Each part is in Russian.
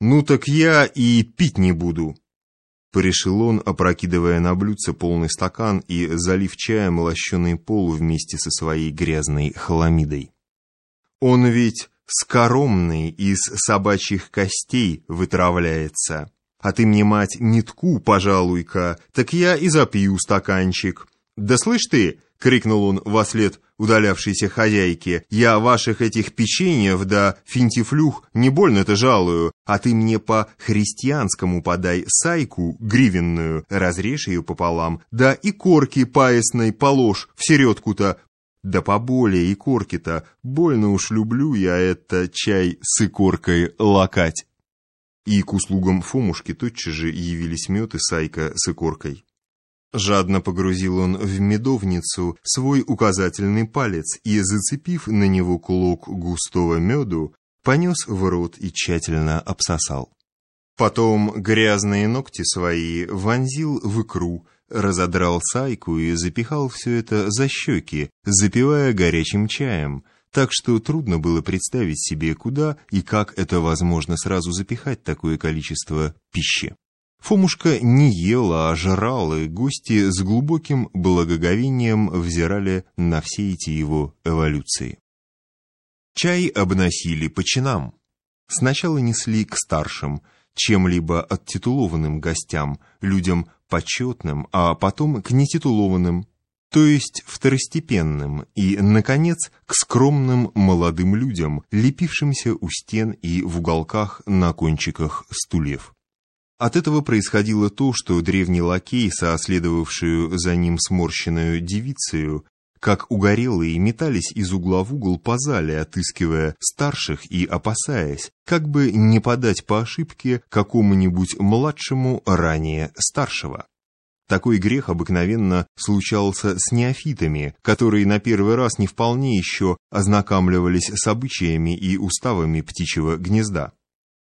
«Ну так я и пить не буду», — порешил он, опрокидывая на блюдце полный стакан и залив чаем лощеный пол вместе со своей грязной хламидой. «Он ведь скоромный из собачьих костей вытравляется. А ты мне, мать, нитку, пожалуй-ка, так я и запью стаканчик. Да слышь ты!» — крикнул он во след удалявшейся хозяйке. «Я ваших этих печеньев да финтифлюх не больно-то жалую, а ты мне по-христианскому подай сайку гривенную, разрежь ее пополам, да и корки паясной положь в середку-то, да поболее и корки-то, больно уж люблю я это чай с икоркой лакать». И к услугам Фомушки тотчас же явились мед и сайка с икоркой. Жадно погрузил он в медовницу свой указательный палец и, зацепив на него кулок густого меду, понес в рот и тщательно обсосал. Потом грязные ногти свои вонзил в икру, разодрал сайку и запихал все это за щеки, запивая горячим чаем, так что трудно было представить себе, куда и как это возможно сразу запихать такое количество пищи. Фомушка не ела, а жрал, и гости с глубоким благоговением взирали на все эти его эволюции. Чай обносили по чинам. Сначала несли к старшим, чем-либо оттитулованным гостям, людям почетным, а потом к нетитулованным, то есть второстепенным, и, наконец, к скромным молодым людям, лепившимся у стен и в уголках на кончиках стульев. От этого происходило то, что древний лакей, соследовавшую за ним сморщенную девицею, как угорелые метались из угла в угол по зале, отыскивая старших и опасаясь, как бы не подать по ошибке какому-нибудь младшему ранее старшего. Такой грех обыкновенно случался с неофитами, которые на первый раз не вполне еще ознакомливались с обычаями и уставами птичьего гнезда.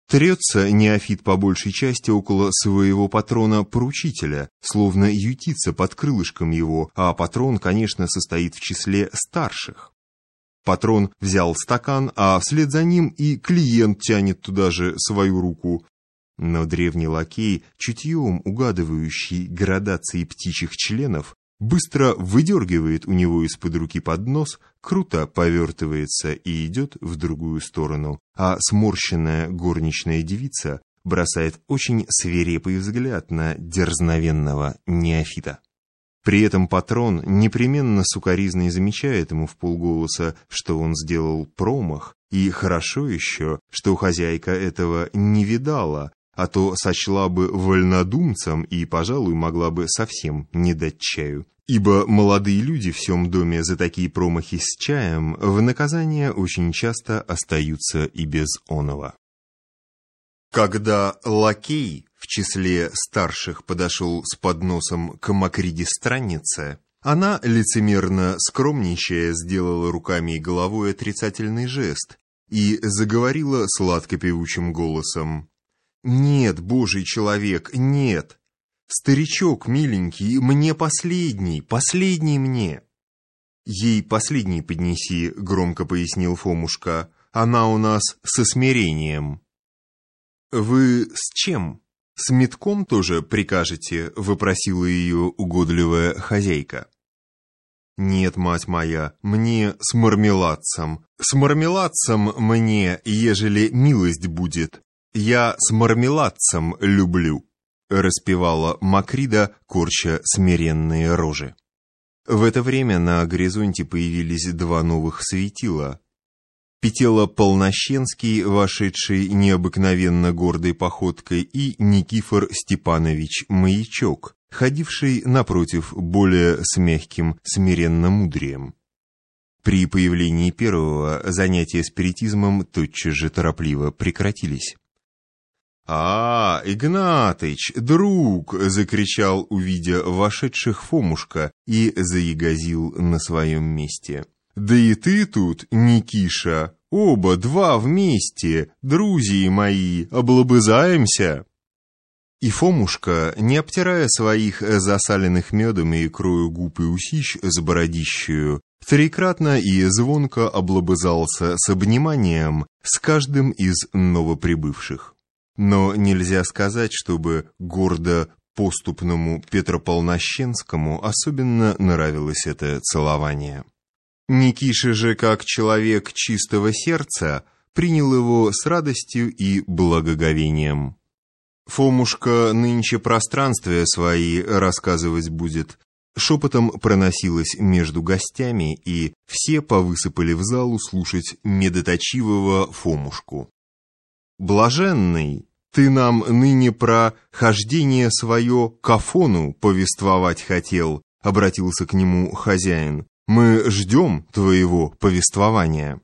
Трется неофит по большей части около своего патрона-поручителя, словно ютится под крылышком его, а патрон, конечно, состоит в числе старших. Патрон взял стакан, а вслед за ним и клиент тянет туда же свою руку. Но древний лакей, чутьем угадывающий градации птичьих членов, быстро выдергивает у него из-под руки поднос, круто повертывается и идет в другую сторону, а сморщенная горничная девица бросает очень свирепый взгляд на дерзновенного неофита. При этом патрон непременно сукоризно замечает ему в полголоса, что он сделал промах, и хорошо еще, что хозяйка этого не видала, а то сочла бы вольнодумцем и, пожалуй, могла бы совсем не дать чаю. Ибо молодые люди в всем доме за такие промахи с чаем в наказание очень часто остаются и без оного. Когда лакей в числе старших подошел с подносом к Макриде страннице, она, лицемерно скромничая, сделала руками и головой отрицательный жест и заговорила сладко-певучим голосом. «Нет, божий человек, нет! Старичок, миленький, мне последний, последний мне!» «Ей последний поднеси», — громко пояснил Фомушка. «Она у нас со смирением». «Вы с чем? С метком тоже прикажете?» — выпросила ее угодливая хозяйка. «Нет, мать моя, мне с мармеладцем. С мармеладцем мне, ежели милость будет. «Я с мармеладцем люблю», — распевала Макрида, корча смиренные рожи. В это время на горизонте появились два новых светила. Петела Полнощенский, вошедший необыкновенно гордой походкой, и Никифор Степанович Маячок, ходивший, напротив, более с мягким, смиренным мудрием. При появлении первого занятия спиритизмом тотчас же торопливо прекратились. «А, Игнатыч, друг!» — закричал, увидя вошедших Фомушка, и заягозил на своем месте. «Да и ты тут, Никиша! Оба два вместе, друзья мои, облобызаемся!» И Фомушка, не обтирая своих засаленных медом и икрою губ и усищ с бородищею, трикратно и звонко облобызался с обниманием с каждым из новоприбывших. Но нельзя сказать, чтобы гордо поступному Петрополнощенскому особенно нравилось это целование. Никиша же, как человек чистого сердца, принял его с радостью и благоговением. Фомушка нынче пространствия свои рассказывать будет. Шепотом проносилось между гостями, и все повысыпали в залу слушать медоточивого Фомушку. «Блаженный, ты нам ныне про хождение свое к Афону повествовать хотел», — обратился к нему хозяин. «Мы ждем твоего повествования».